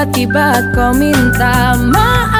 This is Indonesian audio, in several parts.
Tiba-tiba kau minta maaf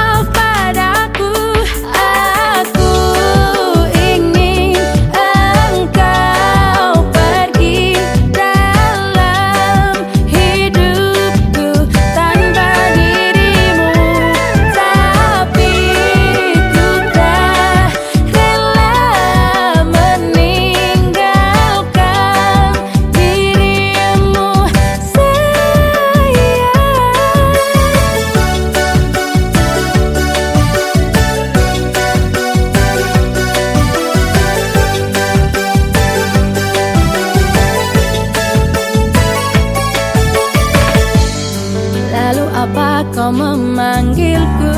kau memanggilku.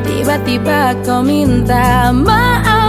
Tiba-tiba kau minta maaf